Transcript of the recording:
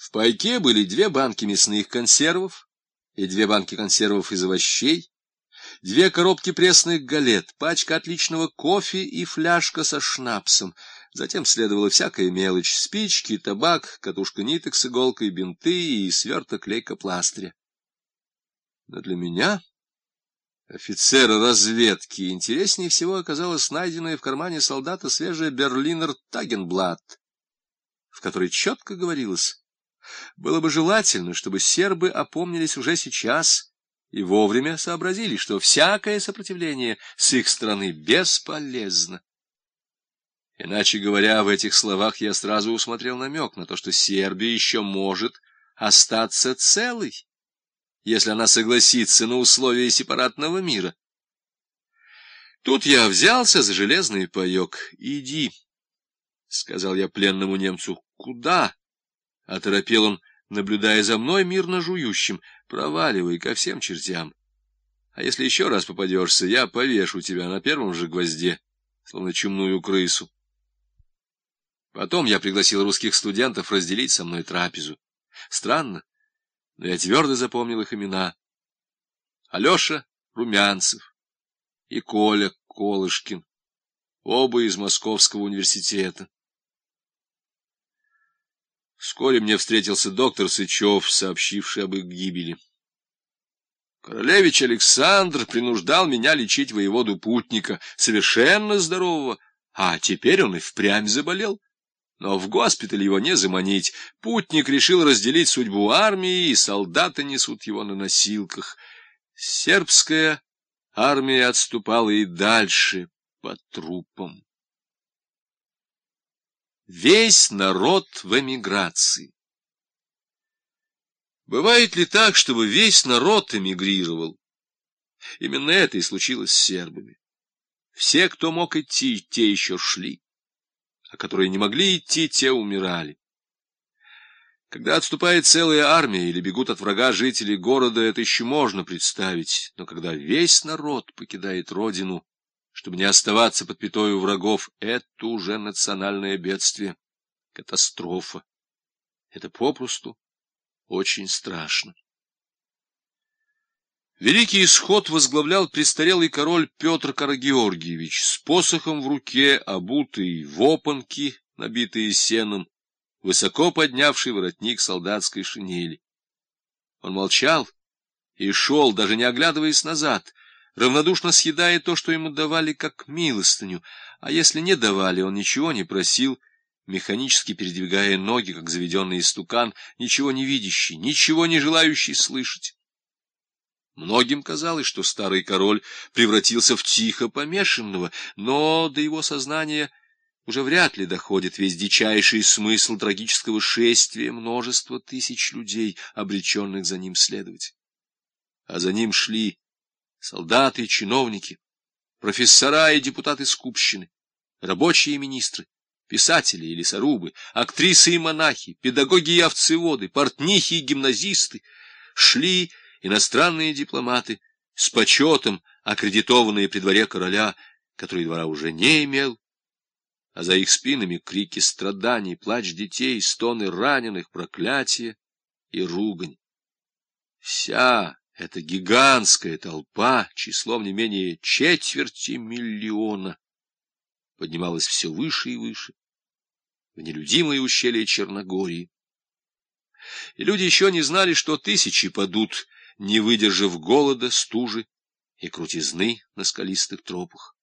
В пайке были две банки мясных консервов и две банки консервов из овощей, две коробки пресных галет, пачка отличного кофе и фляжка со шнапсом. Затем следовала всякая мелочь — спички, табак, катушка ниток с иголкой, бинты и сверток лейкопластыря. Но для меня, офицера разведки, интереснее всего оказалась найденная в кармане солдата свежая Берлинер Тагенблат, в которой четко говорилось, было бы желательно, чтобы сербы опомнились уже сейчас и вовремя сообразили, что всякое сопротивление с их стороны бесполезно. Иначе говоря, в этих словах я сразу усмотрел намек на то, что Сербия еще может остаться целой если она согласится на условия сепаратного мира. Тут я взялся за железный паек. «Иди», — сказал я пленному немцу. «Куда?» — оторопел он, наблюдая за мной мирно жующим. «Проваливай ко всем чертям. А если еще раз попадешься, я повешу тебя на первом же гвозде, словно чумную крысу». Потом я пригласил русских студентов разделить со мной трапезу. Странно, но я твердо запомнил их имена. Алеша Румянцев и Коля Колышкин, оба из Московского университета. Вскоре мне встретился доктор Сычев, сообщивший об их гибели. Королевич Александр принуждал меня лечить воеводу Путника, совершенно здорового, а теперь он и впрямь заболел. Но в госпиталь его не заманить. Путник решил разделить судьбу армии, и солдаты несут его на носилках. Сербская армия отступала и дальше по трупам. Весь народ в эмиграции. Бывает ли так, чтобы весь народ эмигрировал? Именно это и случилось с сербами. Все, кто мог идти, те еще шли а которые не могли идти, те умирали. Когда отступает целая армия или бегут от врага жители города, это еще можно представить, но когда весь народ покидает родину, чтобы не оставаться под пятою врагов, это уже национальное бедствие, катастрофа. Это попросту очень страшно. Великий исход возглавлял престарелый король Петр Карагеоргиевич с посохом в руке, обутый в опанки, набитые сеном, высоко поднявший воротник солдатской шинели. Он молчал и шел, даже не оглядываясь назад, равнодушно съедая то, что ему давали как милостыню, а если не давали, он ничего не просил, механически передвигая ноги, как заведенный истукан, ничего не видящий, ничего не желающий слышать. Многим казалось, что старый король превратился в тихо помешанного, но до его сознания уже вряд ли доходит весь дичайший смысл трагического шествия множества тысяч людей, обреченных за ним следовать. А за ним шли солдаты и чиновники, профессора и депутаты скупщины, рабочие и министры, писатели и лесорубы, актрисы и монахи, педагоги и овцеводы, портнихи и гимназисты, шли иностранные дипломаты, с почетом аккредитованные при дворе короля, который двора уже не имел, а за их спинами крики страданий, плач детей, стоны раненых, проклятия и ругань. Вся эта гигантская толпа, числом не менее четверти миллиона, поднималась все выше и выше, в нелюдимое ущелье Черногории. И люди еще не знали, что тысячи падут, не выдержав голода, стужи и крутизны на скалистых тропах.